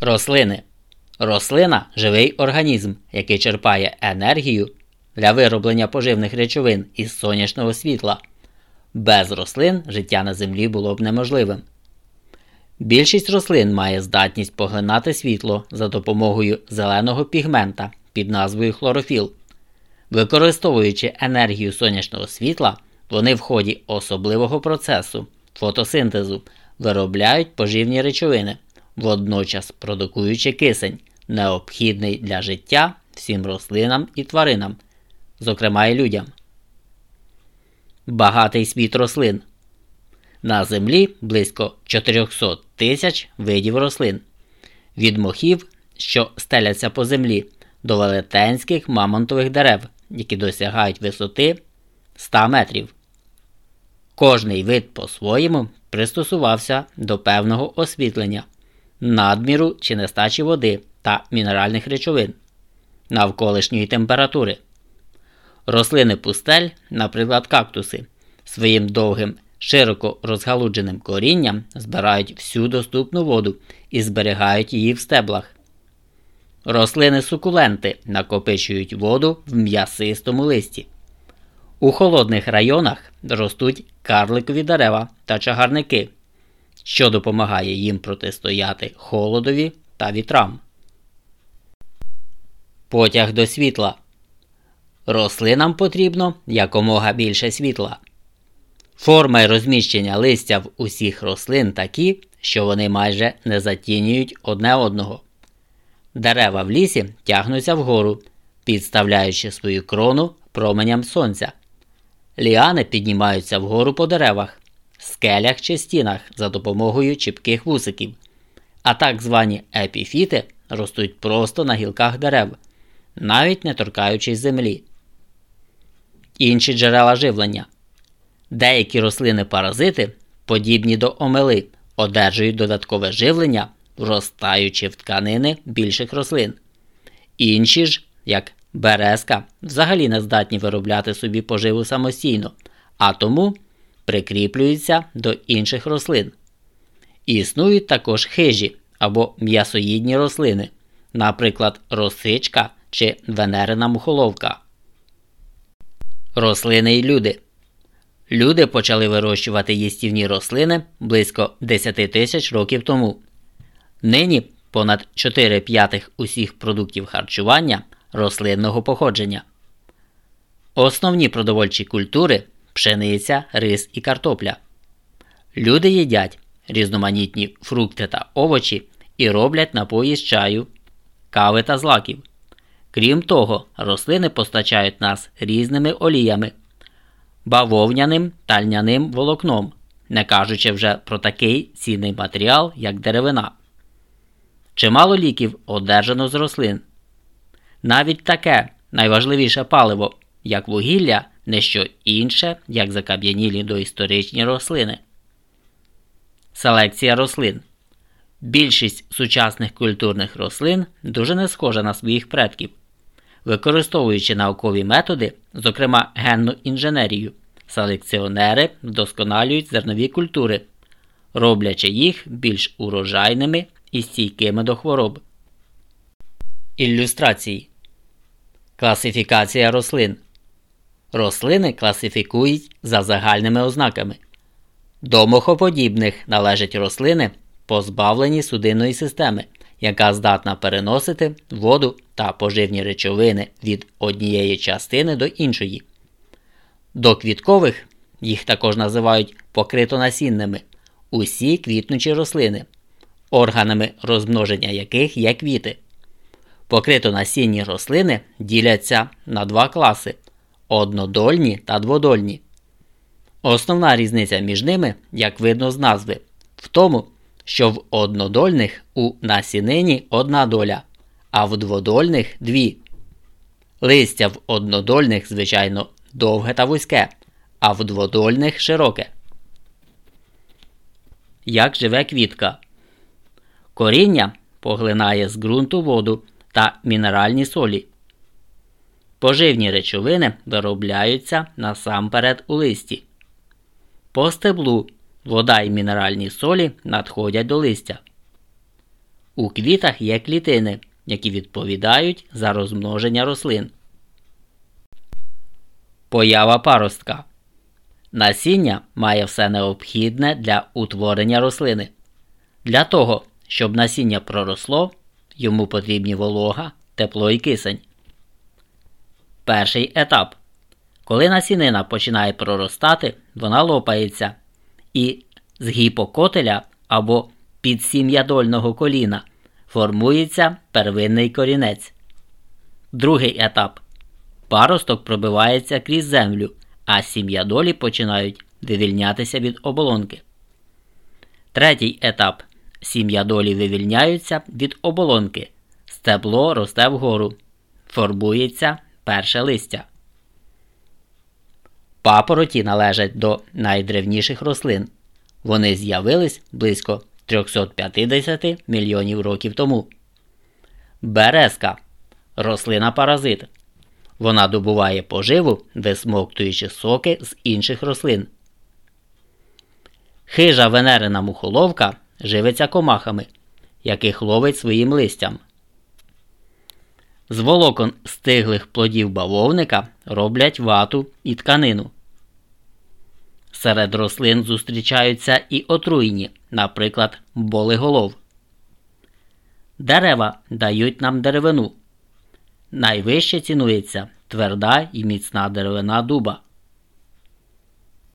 Рослини. Рослина живий організм, який черпає енергію для вироблення поживних речовин із сонячного світла. Без рослин життя на землі було б неможливим. Більшість рослин має здатність поглинати світло за допомогою зеленого пігмента під назвою хлорофіл. Використовуючи енергію сонячного світла, вони в ході особливого процесу фотосинтезу виробляють поживні речовини, водночас продукуючи кисень, необхідний для життя всім рослинам і тваринам, зокрема і людям. Багатий світ рослин. На землі близько 400 тисяч видів рослин, від мохів, що стеляться по землі, до велетенських мамонтових дерев, які досягають висоти 100 метрів. Кожний вид по-своєму пристосувався до певного освітлення, надміру чи нестачі води та мінеральних речовин, навколишньої температури. Рослини пустель, наприклад, кактуси, своїм довгим, широко розгалудженим корінням збирають всю доступну воду і зберігають її в стеблах. Рослини сукуленти накопичують воду в м'ясистому листі. У холодних районах ростуть карликові дерева та чагарники, що допомагає їм протистояти холодові та вітрам. Потяг до світла. Рослинам потрібно якомога більше світла. Форма і розміщення листя в усіх рослин такі, що вони майже не затінюють одне одного. Дерева в лісі тягнуться вгору, підставляючи свою крону променям сонця. Ліани піднімаються вгору по деревах, скелях чи стінах за допомогою чіпких вусиків, а так звані епіфіти ростуть просто на гілках дерев, навіть не торкаючись землі. Інші джерела живлення. Деякі рослини-паразити, подібні до омели, одержують додаткове живлення, вростаючи в тканини більших рослин. Інші ж, як березка, взагалі не здатні виробляти собі поживу самостійно, а тому прикріплюються до інших рослин. Існують також хижі або м'ясоїдні рослини, наприклад, росичка чи венерина мухоловка. Рослини і люди. Люди почали вирощувати їстівні рослини близько 10 тисяч років тому. Нині понад 4 п'ятих усіх продуктів харчування рослинного походження. Основні продовольчі культури пшениця, рис і картопля. Люди їдять різноманітні фрукти та овочі і роблять напої з чаю, кави та злаків. Крім того, рослини постачають нас різними оліями, бавовняним та льняним волокном, не кажучи вже про такий цінний матеріал, як деревина. Чимало ліків одержано з рослин. Навіть таке найважливіше паливо, як вугілля, не що інше, як закам'янілі доісторичні рослини. Селекція рослин. Більшість сучасних культурних рослин дуже не схожа на своїх предків. Використовуючи наукові методи, зокрема генну інженерію, селекціонери вдосконалюють зернові культури, роблячи їх більш урожайними і стійкими до хвороб. Ілюстрації Класифікація рослин. Рослини класифікують за загальними ознаками. До мохоподібних належать рослини, позбавлені судинної системи, яка здатна переносити воду та поживні речовини від однієї частини до іншої. До квіткових їх також називають покритонасінними усі квітнучі рослини, органами розмноження яких є квіти. Покритонасінні рослини діляться на два класи однодольні та дводольні. Основна різниця між ними, як видно з назви, в тому, що в однодольних у насінині одна доля, а в дводольних дві. Листя в однодольних, звичайно, довге та вузьке, а в дводольних широке. Як живе квітка? Коріння поглинає з ґрунту воду та мінеральні солі. Поживні речовини виробляються насамперед у листі. По стеблу вода і мінеральні солі надходять до листя. У квітах є клітини, які відповідають за розмноження рослин. Поява паростка. Насіння має все необхідне для утворення рослини. Для того, щоб насіння проросло, йому потрібні волога, тепло і кисень. Перший етап. Коли насінина починає проростати, вона лопається, і з гіпокотеля або підсім'ядольного коліна формується первинний корінець. Другий етап. Паросток пробивається крізь землю, а сім'ядолі починають вивільнятися від оболонки. Третій етап. Сім'ядолі вивільняються від оболонки. Стебло росте вгору. Формується перше листя. Папороті належать до найдревніших рослин. Вони з'явились близько 350 мільйонів років тому. Березка рослина паразит. Вона добуває поживу, висмоктуючи соки з інших рослин. Хижа венерина мухоловка живиться комахами, яких ловить своїм листям. З волокон стиглих плодів бавовника роблять вату і тканину. Серед рослин зустрічаються і отруйні, наприклад, болиголов. Дерева дають нам деревину. Найвище цінується тверда і міцна деревина дуба.